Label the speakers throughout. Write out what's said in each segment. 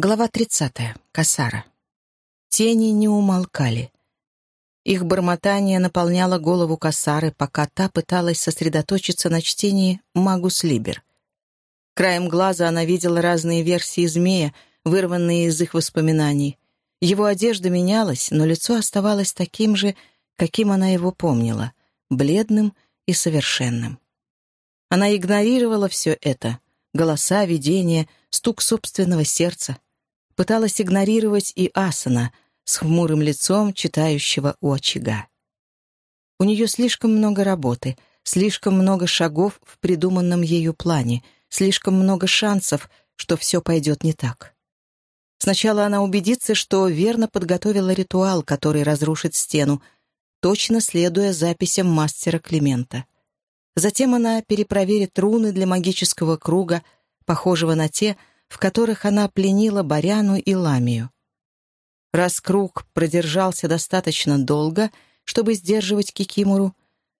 Speaker 1: Глава 30. Касара. Тени не умолкали. Их бормотание наполняло голову Касары, пока та пыталась сосредоточиться на чтении «Магус Либер». Краем глаза она видела разные версии змея, вырванные из их воспоминаний. Его одежда менялась, но лицо оставалось таким же, каким она его помнила, бледным и совершенным. Она игнорировала все это — голоса, видения, стук собственного сердца — пыталась игнорировать и Асана с хмурым лицом, читающего у очага. У нее слишком много работы, слишком много шагов в придуманном ею плане, слишком много шансов, что все пойдет не так. Сначала она убедится, что верно подготовила ритуал, который разрушит стену, точно следуя записям мастера Климента. Затем она перепроверит руны для магического круга, похожего на те, в которых она пленила Баряну и Ламию. Раз круг продержался достаточно долго, чтобы сдерживать Кикимору,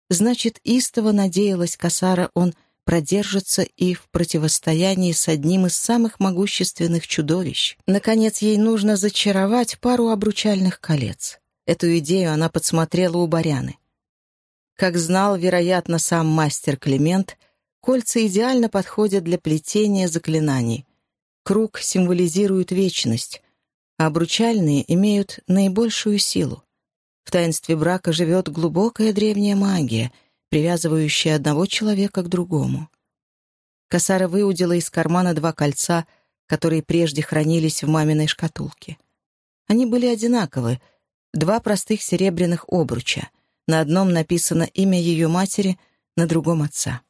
Speaker 1: значит, истово надеялась Касара, он продержится и в противостоянии с одним из самых могущественных чудовищ. Наконец, ей нужно зачаровать пару обручальных колец. Эту идею она подсмотрела у Баряны. Как знал, вероятно, сам мастер Климент, кольца идеально подходят для плетения заклинаний. Круг символизирует вечность, а обручальные имеют наибольшую силу. В таинстве брака живет глубокая древняя магия, привязывающая одного человека к другому. Косара выудила из кармана два кольца, которые прежде хранились в маминой шкатулке. Они были одинаковы, два простых серебряных обруча. На одном написано имя ее матери, на другом — отца.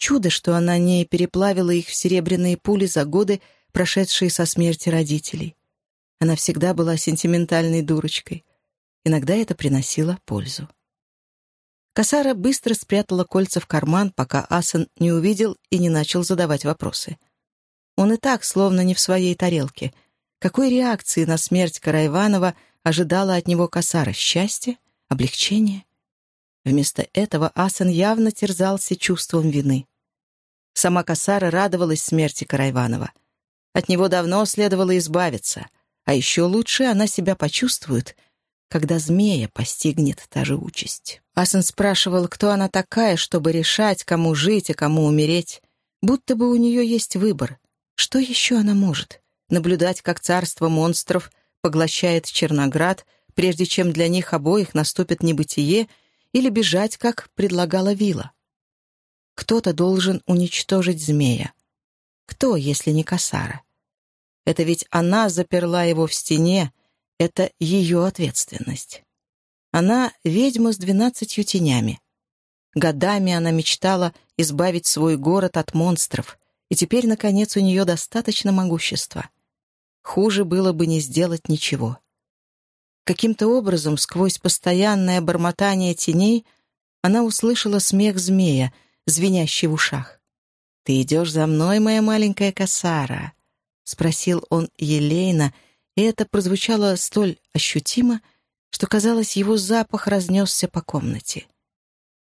Speaker 1: Чудо, что она не переплавила их в серебряные пули за годы, прошедшие со смерти родителей. Она всегда была сентиментальной дурочкой. Иногда это приносило пользу. Касара быстро спрятала кольца в карман, пока Асан не увидел и не начал задавать вопросы. Он и так словно не в своей тарелке. Какой реакции на смерть Караиванова ожидала от него Касара? Счастье? Облегчение? Вместо этого Асан явно терзался чувством вины. Сама Касара радовалась смерти Карайванова. От него давно следовало избавиться, а еще лучше она себя почувствует, когда змея постигнет та же участь. Асан спрашивал, кто она такая, чтобы решать, кому жить, а кому умереть. Будто бы у нее есть выбор. Что еще она может? Наблюдать, как царство монстров поглощает Черноград, прежде чем для них обоих наступит небытие, или бежать, как предлагала Вила. Кто-то должен уничтожить змея. Кто, если не Касара? Это ведь она заперла его в стене, это ее ответственность. Она — ведьма с двенадцатью тенями. Годами она мечтала избавить свой город от монстров, и теперь, наконец, у нее достаточно могущества. Хуже было бы не сделать ничего. Каким-то образом, сквозь постоянное бормотание теней, она услышала смех змея — звенящий в ушах. «Ты идешь за мной, моя маленькая косара?» — спросил он елейно, и это прозвучало столь ощутимо, что, казалось, его запах разнесся по комнате.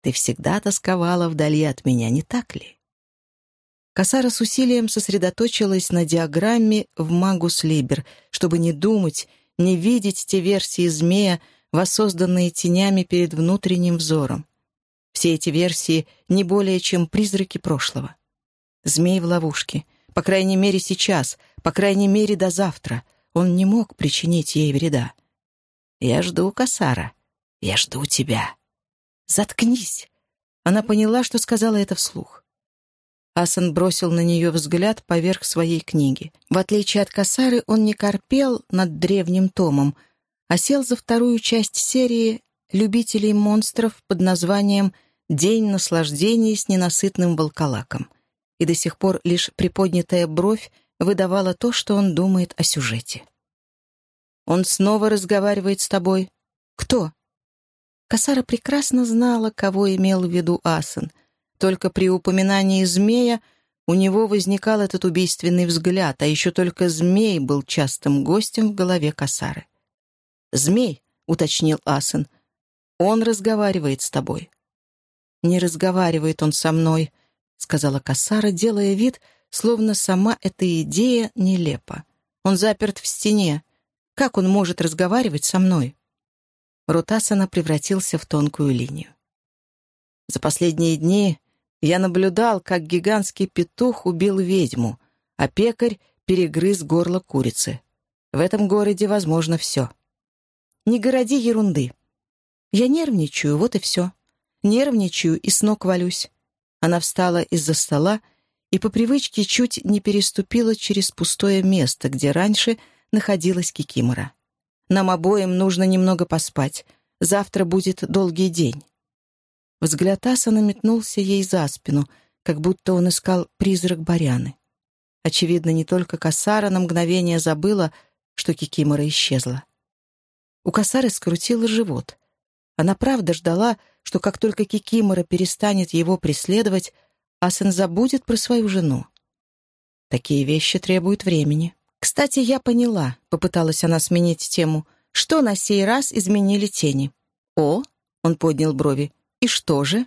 Speaker 1: «Ты всегда тосковала вдали от меня, не так ли?» Косара с усилием сосредоточилась на диаграмме в Магус Либер, чтобы не думать, не видеть те версии змея, воссозданные тенями перед внутренним взором. Все эти версии не более чем призраки прошлого. Змей в ловушке. По крайней мере, сейчас. По крайней мере, до завтра. Он не мог причинить ей вреда. «Я жду, Касара. Я жду тебя». «Заткнись!» Она поняла, что сказала это вслух. Асан бросил на нее взгляд поверх своей книги. В отличие от Касары, он не корпел над древним томом, а сел за вторую часть серии любителей монстров под названием день наслаждений с ненасытным волколаком. И до сих пор лишь приподнятая бровь выдавала то, что он думает о сюжете. «Он снова разговаривает с тобой?» «Кто?» Касара прекрасно знала, кого имел в виду Асан. Только при упоминании змея у него возникал этот убийственный взгляд, а еще только змей был частым гостем в голове Касары. «Змей», — уточнил Асан, — «он разговаривает с тобой». «Не разговаривает он со мной», — сказала Кассара, делая вид, словно сама эта идея нелепа. Он заперт в стене. Как он может разговаривать со мной?» Рутасана превратился в тонкую линию. За последние дни я наблюдал, как гигантский петух убил ведьму, а пекарь перегрыз горло курицы. В этом городе возможно все. Не городи ерунды. Я нервничаю, вот и все. Нервничаю и с ног валюсь. Она встала из-за стола и по привычке чуть не переступила через пустое место, где раньше находилась Кикимора. Нам обоим нужно немного поспать. Завтра будет долгий день. Взгляд Асана метнулся ей за спину, как будто он искал призрак Баряны. Очевидно, не только Касара на мгновение забыла, что Кикимора исчезла. У Касары скрутило живот. Она правда ждала, что как только Кикимора перестанет его преследовать, Асан забудет про свою жену. Такие вещи требуют времени. «Кстати, я поняла», — попыталась она сменить тему, «что на сей раз изменили тени». «О!» — он поднял брови. «И что же?»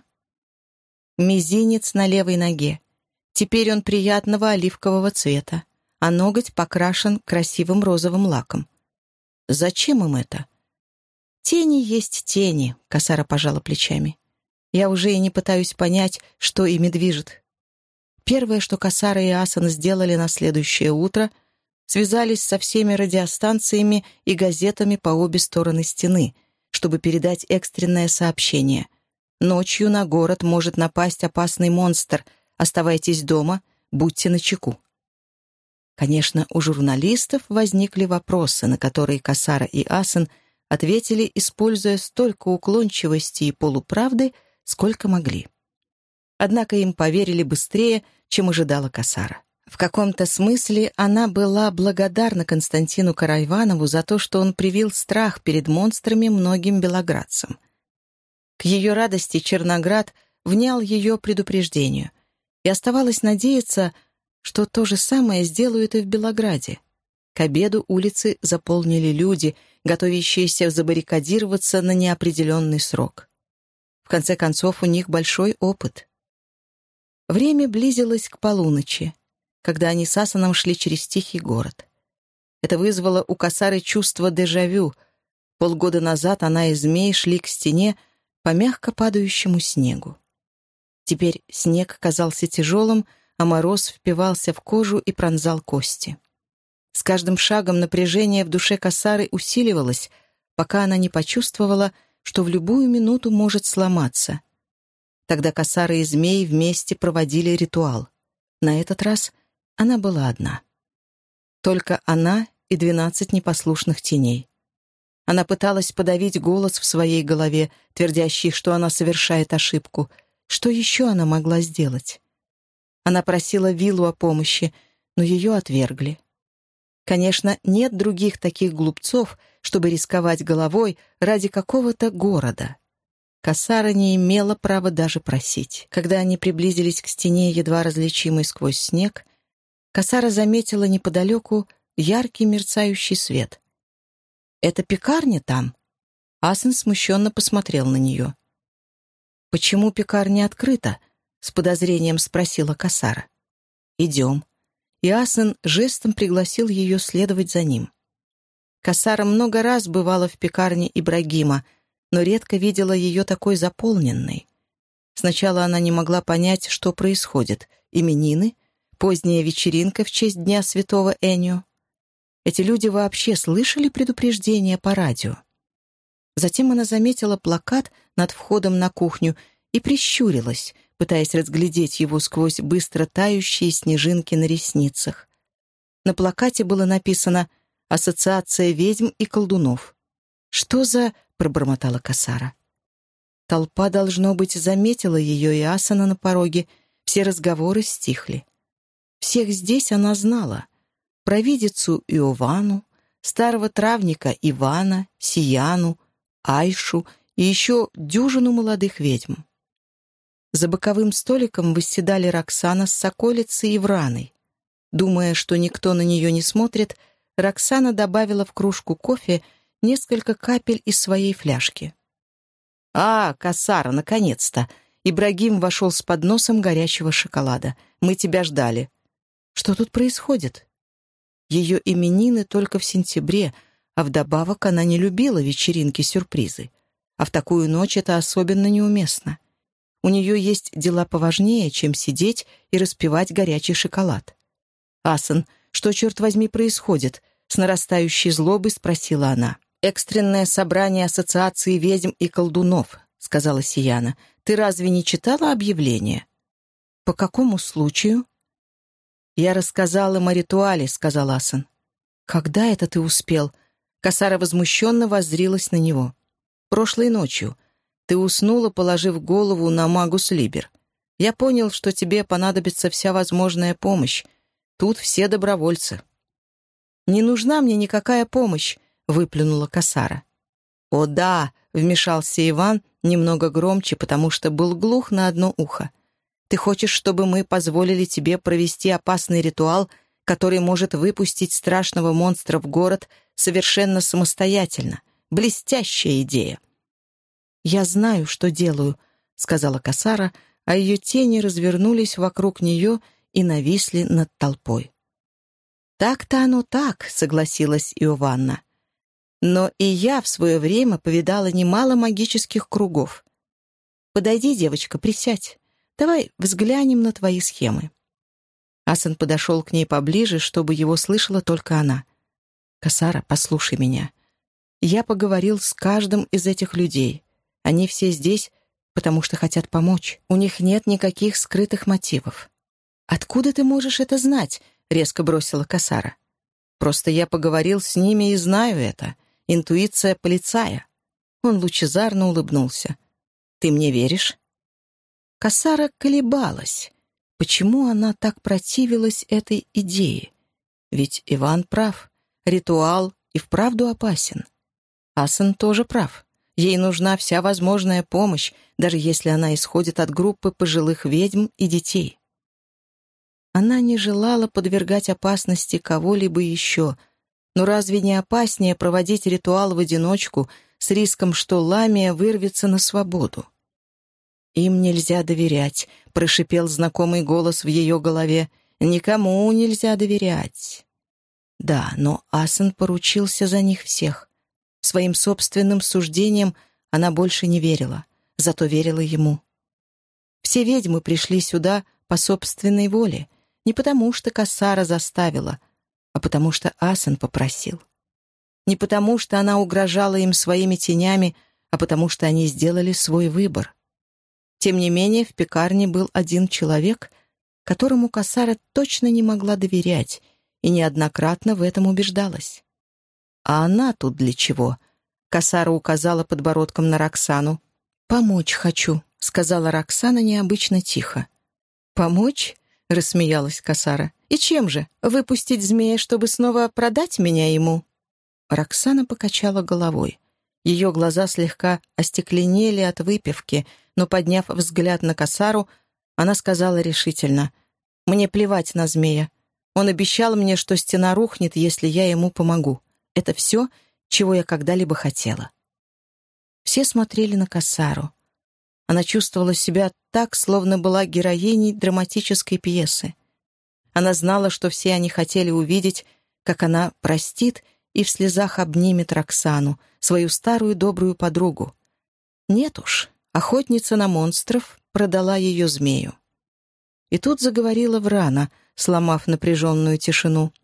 Speaker 1: Мизинец на левой ноге. Теперь он приятного оливкового цвета, а ноготь покрашен красивым розовым лаком. Зачем им это? Тени есть тени, Касара пожала плечами. Я уже и не пытаюсь понять, что ими движет. Первое, что Касара и Асан сделали на следующее утро, связались со всеми радиостанциями и газетами по обе стороны стены, чтобы передать экстренное сообщение. Ночью на город может напасть опасный монстр. Оставайтесь дома, будьте начеку. Конечно, у журналистов возникли вопросы, на которые Касара и Асан ответили, используя столько уклончивости и полуправды, сколько могли. Однако им поверили быстрее, чем ожидала Касара. В каком-то смысле она была благодарна Константину Карайванову за то, что он привил страх перед монстрами многим белоградцам. К ее радости Черноград внял ее предупреждению, и оставалось надеяться, что то же самое сделают и в Белограде. К обеду улицы заполнили люди, готовящиеся забаррикадироваться на неопределенный срок. В конце концов, у них большой опыт. Время близилось к полуночи, когда они с Асаном шли через тихий город. Это вызвало у Касары чувство дежавю. Полгода назад она и змей шли к стене по мягко падающему снегу. Теперь снег казался тяжелым, а мороз впивался в кожу и пронзал кости. С каждым шагом напряжение в душе Касары усиливалось, пока она не почувствовала, что в любую минуту может сломаться. Тогда косары и змей вместе проводили ритуал. На этот раз она была одна. Только она и двенадцать непослушных теней. Она пыталась подавить голос в своей голове, твердящий, что она совершает ошибку. Что еще она могла сделать? Она просила Виллу о помощи, но ее отвергли. Конечно, нет других таких глупцов, чтобы рисковать головой ради какого-то города. Кассара не имела права даже просить. Когда они приблизились к стене, едва различимой сквозь снег, Кассара заметила неподалеку яркий мерцающий свет. «Это пекарня там?» Асен смущенно посмотрел на нее. «Почему пекарня открыта?» — с подозрением спросила Кассара. «Идем» и Асен жестом пригласил ее следовать за ним. Касара много раз бывала в пекарне Ибрагима, но редко видела ее такой заполненной. Сначала она не могла понять, что происходит. Именины? Поздняя вечеринка в честь Дня Святого Энио? Эти люди вообще слышали предупреждение по радио? Затем она заметила плакат над входом на кухню и прищурилась — пытаясь разглядеть его сквозь быстро тающие снежинки на ресницах. На плакате было написано «Ассоциация ведьм и колдунов». «Что за...» — пробормотала Касара. Толпа, должно быть, заметила ее и Асана на пороге. Все разговоры стихли. Всех здесь она знала. Провидицу Иовану, старого травника Ивана, Сияну, Айшу и еще дюжину молодых ведьм. За боковым столиком восседали Роксана с Соколицей и Враной. Думая, что никто на нее не смотрит, Роксана добавила в кружку кофе несколько капель из своей фляжки. «А, Касара, наконец-то!» Ибрагим вошел с подносом горячего шоколада. «Мы тебя ждали». «Что тут происходит?» Ее именины только в сентябре, а вдобавок она не любила вечеринки-сюрпризы. А в такую ночь это особенно неуместно. У нее есть дела поважнее, чем сидеть и распивать горячий шоколад. «Асан, что, черт возьми, происходит?» С нарастающей злобой спросила она. «Экстренное собрание Ассоциации ведьм и колдунов», — сказала Сияна. «Ты разве не читала объявление?» «По какому случаю?» «Я рассказала им о ритуале», — сказал Асан. «Когда это ты успел?» Косара возмущенно воззрилась на него. «Прошлой ночью. Ты уснула, положив голову на Магус Либер. Я понял, что тебе понадобится вся возможная помощь. Тут все добровольцы». «Не нужна мне никакая помощь», — выплюнула Касара. «О да», — вмешался Иван немного громче, потому что был глух на одно ухо. «Ты хочешь, чтобы мы позволили тебе провести опасный ритуал, который может выпустить страшного монстра в город совершенно самостоятельно? Блестящая идея!» «Я знаю, что делаю», — сказала Касара, а ее тени развернулись вокруг нее и нависли над толпой. «Так-то оно так», — согласилась Иованна. «Но и я в свое время повидала немало магических кругов. Подойди, девочка, присядь. Давай взглянем на твои схемы». Асан подошел к ней поближе, чтобы его слышала только она. «Касара, послушай меня. Я поговорил с каждым из этих людей. Они все здесь, потому что хотят помочь. У них нет никаких скрытых мотивов. «Откуда ты можешь это знать?» — резко бросила Касара. «Просто я поговорил с ними и знаю это. Интуиция полицая». Он лучезарно улыбнулся. «Ты мне веришь?» Касара колебалась. Почему она так противилась этой идее? Ведь Иван прав. Ритуал и вправду опасен. Асан тоже прав. Ей нужна вся возможная помощь, даже если она исходит от группы пожилых ведьм и детей. Она не желала подвергать опасности кого-либо еще, но разве не опаснее проводить ритуал в одиночку с риском, что Ламия вырвется на свободу? «Им нельзя доверять», — прошипел знакомый голос в ее голове. «Никому нельзя доверять». Да, но Асан поручился за них всех. Своим собственным суждением она больше не верила, зато верила ему. Все ведьмы пришли сюда по собственной воле, не потому что Кассара заставила, а потому что Асан попросил. Не потому что она угрожала им своими тенями, а потому что они сделали свой выбор. Тем не менее, в пекарне был один человек, которому Кассара точно не могла доверять и неоднократно в этом убеждалась. А она тут для чего? Касара указала подбородком на Роксану. «Помочь хочу», — сказала Роксана необычно тихо. «Помочь?» — рассмеялась Касара. «И чем же? Выпустить змея, чтобы снова продать меня ему?» Роксана покачала головой. Ее глаза слегка остекленели от выпивки, но, подняв взгляд на Касару, она сказала решительно, «Мне плевать на змея. Он обещал мне, что стена рухнет, если я ему помогу. Это все, чего я когда-либо хотела. Все смотрели на Кассару. Она чувствовала себя так, словно была героиней драматической пьесы. Она знала, что все они хотели увидеть, как она простит и в слезах обнимет Роксану, свою старую добрую подругу. Нет уж, охотница на монстров продала ее змею. И тут заговорила Врана, сломав напряженную тишину —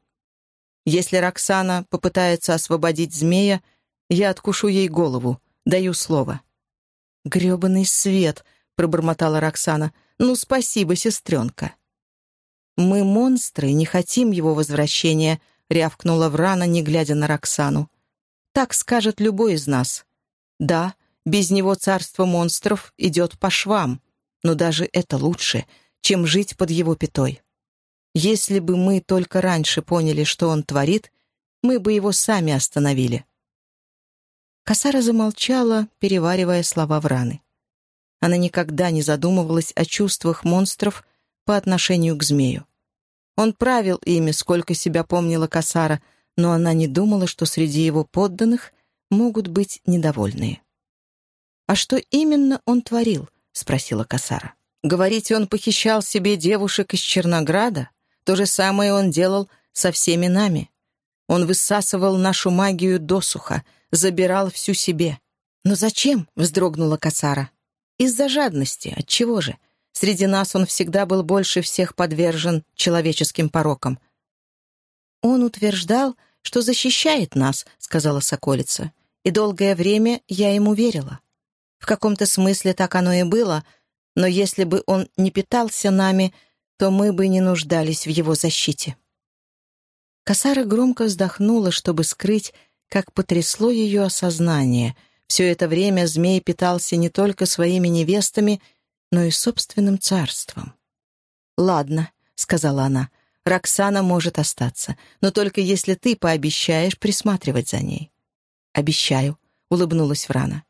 Speaker 1: если Роксана попытается освободить змея, я откушу ей голову, даю слово». «Гребаный свет!» — пробормотала Роксана. «Ну, спасибо, сестренка». «Мы монстры, не хотим его возвращения», — рявкнула Врана, не глядя на Роксану. «Так скажет любой из нас. Да, без него царство монстров идет по швам, но даже это лучше, чем жить под его пятой». Если бы мы только раньше поняли, что он творит, мы бы его сами остановили. Косара замолчала, переваривая слова Враны. Она никогда не задумывалась о чувствах монстров по отношению к змею. Он правил ими, сколько себя помнила Касара, но она не думала, что среди его подданных могут быть недовольные. «А что именно он творил?» — спросила Касара. «Говорите, он похищал себе девушек из Чернограда?» То же самое он делал со всеми нами. Он высасывал нашу магию досуха, забирал всю себе. «Но зачем?» — вздрогнула Касара. «Из-за жадности. Отчего же? Среди нас он всегда был больше всех подвержен человеческим порокам». «Он утверждал, что защищает нас», — сказала Соколица. «И долгое время я ему верила. В каком-то смысле так оно и было, но если бы он не питался нами, то мы бы не нуждались в его защите». Касара громко вздохнула, чтобы скрыть, как потрясло ее осознание. Все это время змей питался не только своими невестами, но и собственным царством. «Ладно», — сказала она, — «Роксана может остаться, но только если ты пообещаешь присматривать за ней». «Обещаю», — улыбнулась Врана.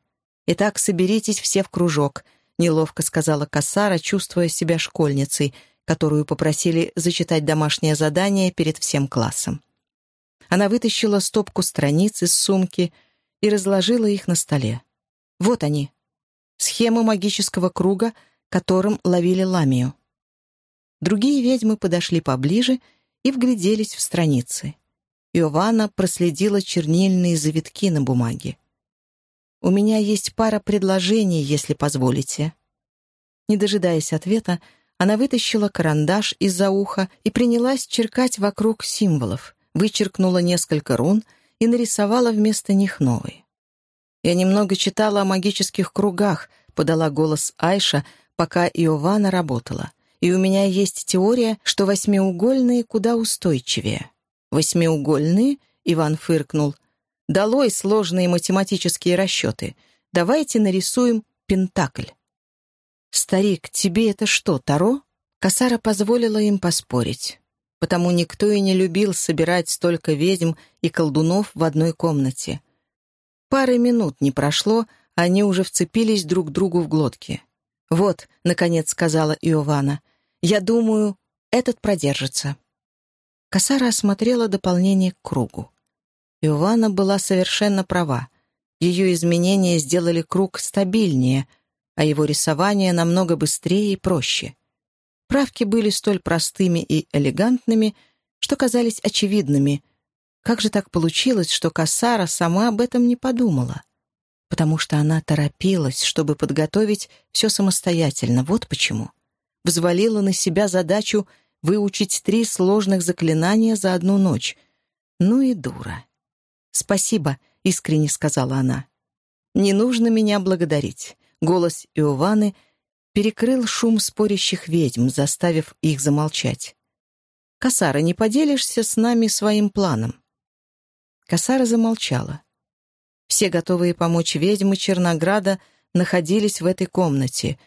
Speaker 1: «Итак, соберитесь все в кружок», — неловко сказала Кассара, чувствуя себя школьницей — которую попросили зачитать домашнее задание перед всем классом. Она вытащила стопку страниц из сумки и разложила их на столе. Вот они. Схемы магического круга, которым ловили ламию. Другие ведьмы подошли поближе и вгляделись в страницы. Иована проследила чернильные завитки на бумаге. «У меня есть пара предложений, если позволите». Не дожидаясь ответа, она вытащила карандаш из-за уха и принялась черкать вокруг символов, вычеркнула несколько рун и нарисовала вместо них новые. «Я немного читала о магических кругах», — подала голос Айша, пока Иована работала. «И у меня есть теория, что восьмиугольные куда устойчивее». «Восьмиугольные?» — Иван фыркнул. «Долой сложные математические расчеты. Давайте нарисуем пентакль». «Старик, тебе это что, Таро?» Касара позволила им поспорить. Потому никто и не любил собирать столько ведьм и колдунов в одной комнате. Пары минут не прошло, они уже вцепились друг другу в глотки. «Вот», — наконец сказала Иована, — «я думаю, этот продержится». Касара осмотрела дополнение к кругу. Иована была совершенно права. Ее изменения сделали круг стабильнее — а его рисование намного быстрее и проще. Правки были столь простыми и элегантными, что казались очевидными. Как же так получилось, что Кассара сама об этом не подумала? Потому что она торопилась, чтобы подготовить все самостоятельно. Вот почему. Взвалила на себя задачу выучить три сложных заклинания за одну ночь. Ну и дура. «Спасибо», — искренне сказала она. «Не нужно меня благодарить. Голос Иованы перекрыл шум спорящих ведьм, заставив их замолчать. «Касара, не поделишься с нами своим планом?» Касара замолчала. Все готовые помочь ведьмы Чернограда находились в этой комнате,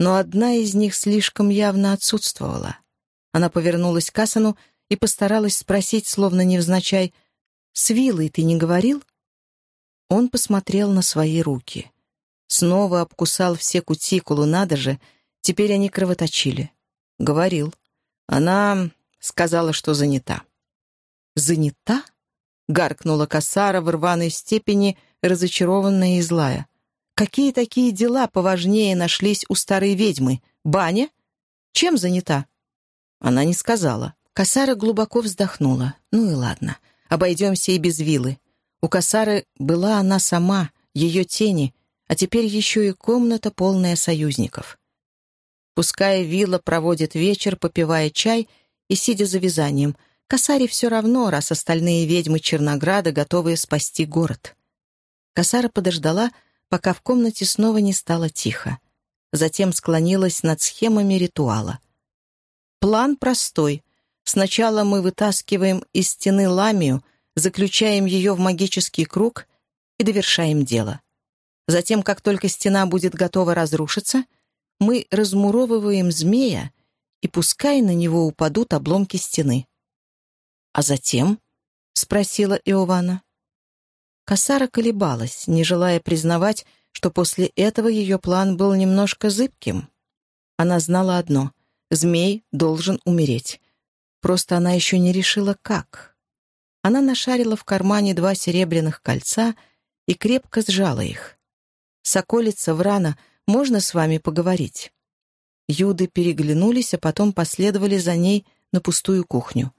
Speaker 1: но одна из них слишком явно отсутствовала. Она повернулась к Касану и постаралась спросить, словно невзначай, «С Вилой ты не говорил?» Он посмотрел на свои руки. Снова обкусал все кутикулу, надо же. Теперь они кровоточили. Говорил. Она сказала, что занята. «Занята?» — гаркнула косара в рваной степени, разочарованная и злая. «Какие такие дела поважнее нашлись у старой ведьмы? Баня? Чем занята?» Она не сказала. Косара глубоко вздохнула. «Ну и ладно. Обойдемся и без вилы. У Косары была она сама, ее тени, а теперь еще и комната, полная союзников. Пускай вилла проводит вечер, попивая чай и сидя за вязанием, Касаре все равно, раз остальные ведьмы Чернограда готовы спасти город. Касара подождала, пока в комнате снова не стало тихо. Затем склонилась над схемами ритуала. План простой. Сначала мы вытаскиваем из стены ламию, заключаем ее в магический круг и довершаем дело. Затем, как только стена будет готова разрушиться, мы размуровываем змея, и пускай на него упадут обломки стены. «А затем?» — спросила Иована. Касара колебалась, не желая признавать, что после этого ее план был немножко зыбким. Она знала одно — змей должен умереть. Просто она еще не решила, как. Она нашарила в кармане два серебряных кольца и крепко сжала их. «Соколица, Врана, можно с вами поговорить?» Юды переглянулись, а потом последовали за ней на пустую кухню.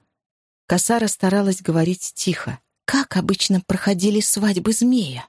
Speaker 1: Касара старалась говорить тихо. Как обычно проходили свадьбы змея?